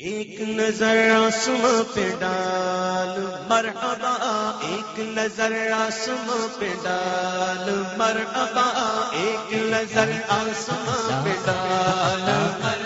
ایک نظر آسماں پہ ڈال، مرحبا، ایک نظر آسماں پہ ڈال، مرحبا، ایک نظر آسماں پہ ڈال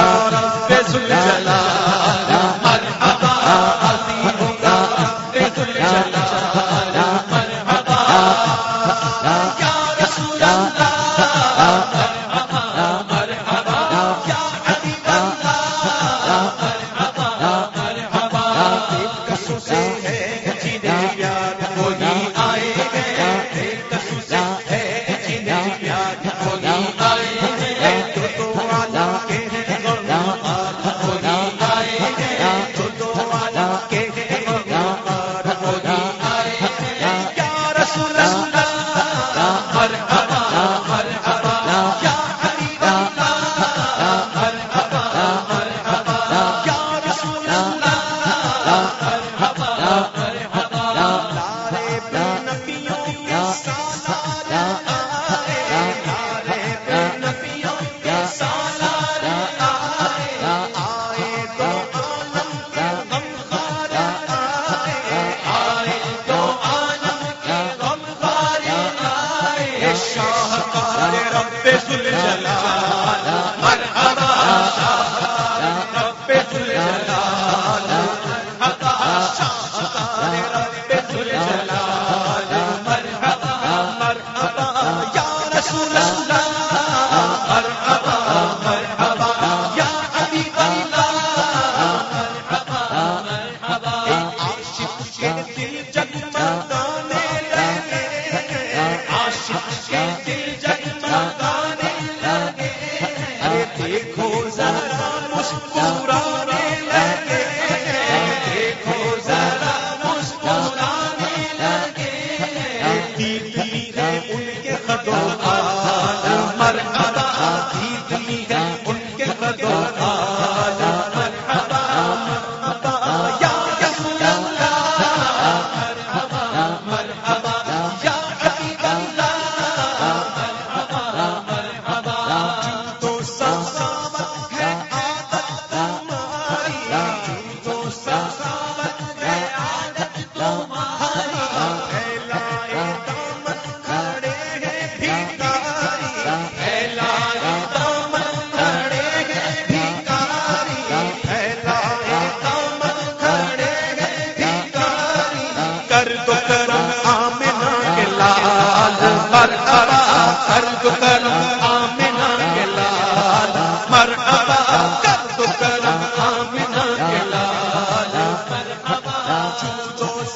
دارا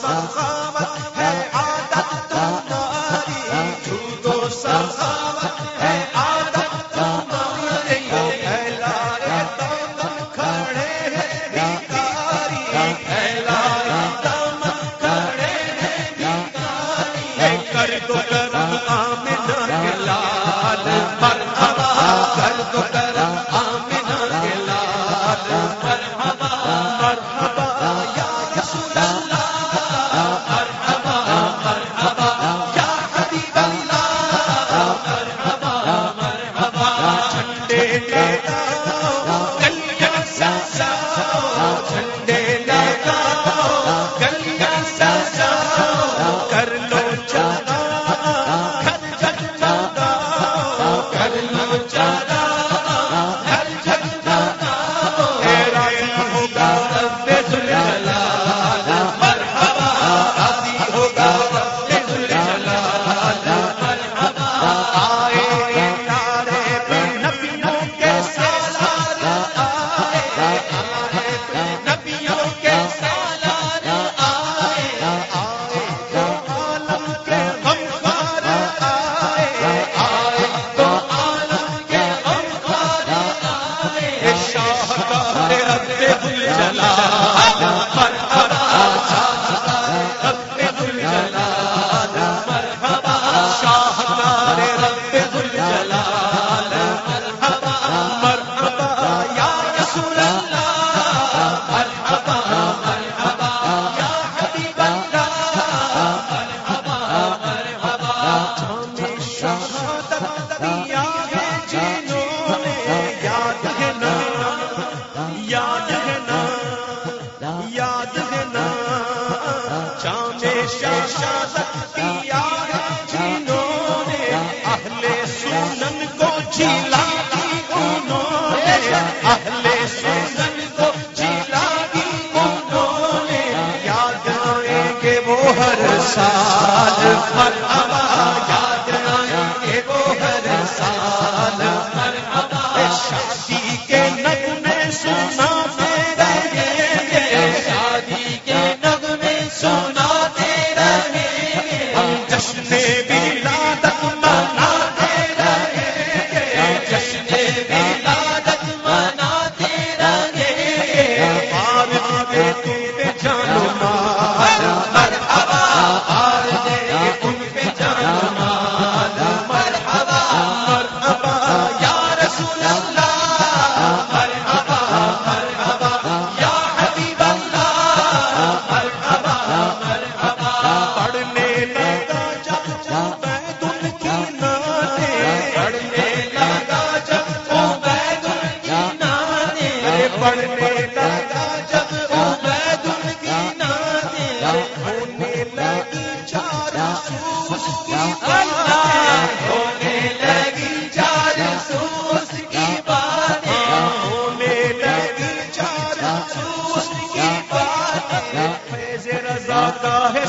مقامت ہے ہے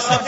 سب